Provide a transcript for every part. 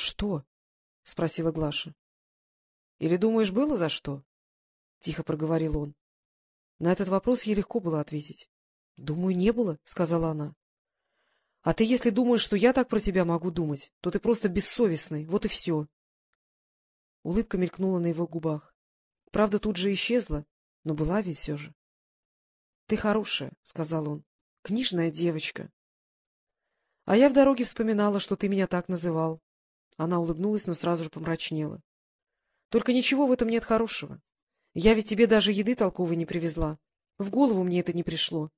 Что? — спросила Глаша. — Или думаешь, было за что? — тихо проговорил он. На этот вопрос ей легко было ответить. — Думаю, не было, — сказала она. — А ты, если думаешь, что я так про тебя могу думать, то ты просто бессовестный, вот и все. Улыбка мелькнула на его губах. Правда, тут же исчезла, но была ведь все же. — Ты хорошая, — сказал он, — книжная девочка. — А я в дороге вспоминала, что ты меня так называл. Она улыбнулась, но сразу же помрачнела. — Только ничего в этом нет хорошего. Я ведь тебе даже еды толковой не привезла. В голову мне это не пришло.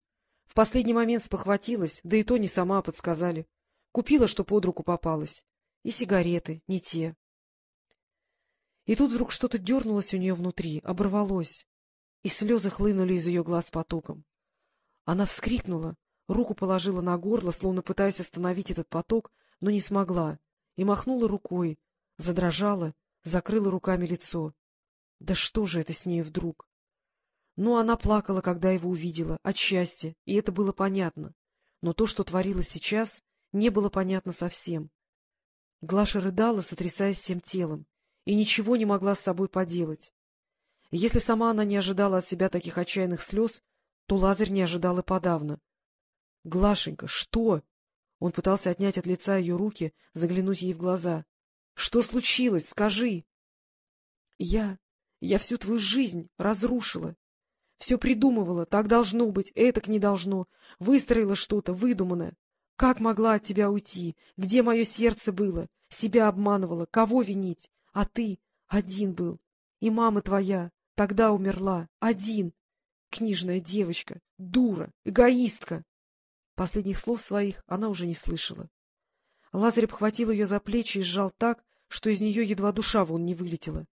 В последний момент спохватилась, да и то не сама а подсказали. Купила, что под руку попалось. И сигареты, не те. И тут вдруг что-то дернулось у нее внутри, оборвалось, и слезы хлынули из ее глаз потоком. Она вскрикнула, руку положила на горло, словно пытаясь остановить этот поток, но не смогла, и махнула рукой, задрожала, закрыла руками лицо. Да что же это с ней вдруг? Ну, она плакала, когда его увидела, от счастья, и это было понятно. Но то, что творилось сейчас, не было понятно совсем. Глаша рыдала, сотрясаясь всем телом, и ничего не могла с собой поделать. Если сама она не ожидала от себя таких отчаянных слез, то Лазарь не ожидал и подавно. — Глашенька, что? Он пытался отнять от лица ее руки, заглянуть ей в глаза. — Что случилось? Скажи! — Я... я всю твою жизнь разрушила. Все придумывала, так должно быть, этак не должно. Выстроила что-то выдуманное. Как могла от тебя уйти? Где мое сердце было? Себя обманывала. Кого винить? А ты один был. И мама твоя тогда умерла. Один. Книжная девочка. Дура. Эгоистка. Последних слов своих она уже не слышала. Лазарь обхватил ее за плечи и сжал так, что из нее едва душа вон не вылетела.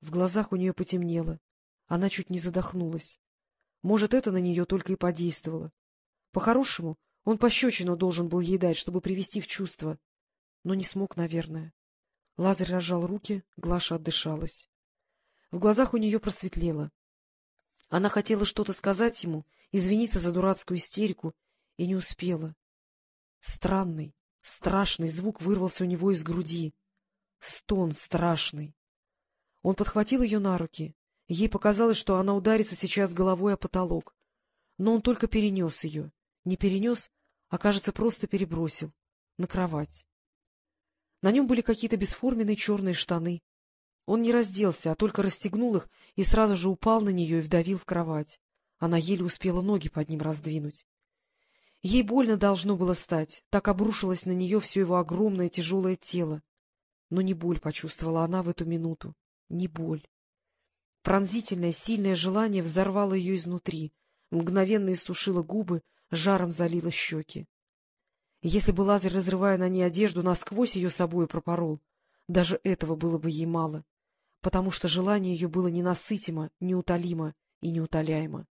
В глазах у нее потемнело. Она чуть не задохнулась. Может, это на нее только и подействовало. По-хорошему, он пощечину должен был ей дать, чтобы привести в чувство. Но не смог, наверное. Лазарь разжал руки, Глаша отдышалась. В глазах у нее просветлело. Она хотела что-то сказать ему, извиниться за дурацкую истерику, и не успела. Странный, страшный звук вырвался у него из груди. Стон страшный. Он подхватил ее на руки. Ей показалось, что она ударится сейчас головой о потолок. Но он только перенес ее. Не перенес, а, кажется, просто перебросил. На кровать. На нем были какие-то бесформенные черные штаны. Он не разделся, а только расстегнул их и сразу же упал на нее и вдавил в кровать. Она еле успела ноги под ним раздвинуть. Ей больно должно было стать, так обрушилось на нее все его огромное тяжелое тело. Но не боль почувствовала она в эту минуту, не боль. Пронзительное, сильное желание взорвало ее изнутри, мгновенно иссушило губы, жаром залило щеки. Если бы Лазарь, разрывая на ней одежду, насквозь ее собою пропорол, даже этого было бы ей мало, потому что желание ее было ненасытимо, неутолимо и неутоляемо.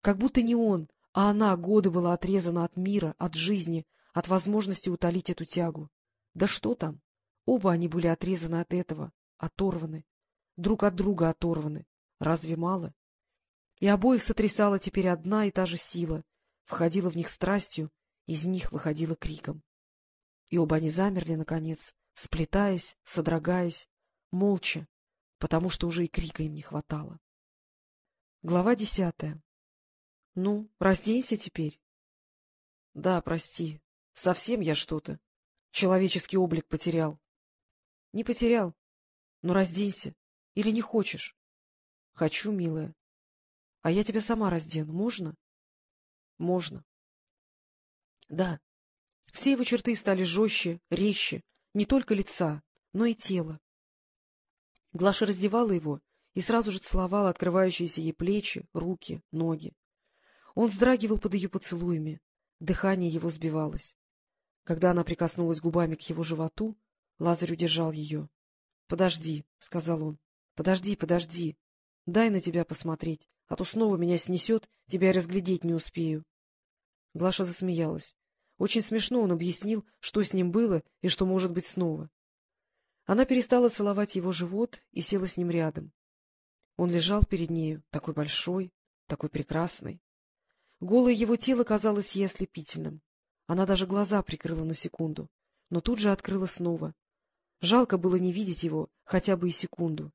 Как будто не он, а она годы была отрезана от мира, от жизни, от возможности утолить эту тягу. Да что там? Оба они были отрезаны от этого, оторваны, друг от друга оторваны. Разве мало? И обоих сотрясала теперь одна и та же сила, входила в них страстью, из них выходила криком. И оба они замерли, наконец, сплетаясь, содрогаясь, молча, потому что уже и крика им не хватало. Глава десятая — Ну, разденься теперь. — Да, прости. Совсем я что-то. Человеческий облик потерял. — Не потерял. Но разденься. Или не хочешь? — Хочу, милая. — А я тебя сама раздену. Можно? — Можно. Да. Все его черты стали жестче, резче, не только лица, но и тела. Глаша раздевала его и сразу же целовала открывающиеся ей плечи, руки, ноги. Он вздрагивал под ее поцелуями, дыхание его сбивалось. Когда она прикоснулась губами к его животу, Лазарь удержал ее. — Подожди, — сказал он. — Подожди, подожди. Дай на тебя посмотреть, а то снова меня снесет, тебя разглядеть не успею. Глаша засмеялась. Очень смешно он объяснил, что с ним было и что может быть снова. Она перестала целовать его живот и села с ним рядом. Он лежал перед нею, такой большой, такой прекрасный. Голое его тело казалось ей ослепительным. Она даже глаза прикрыла на секунду, но тут же открыла снова. Жалко было не видеть его хотя бы и секунду.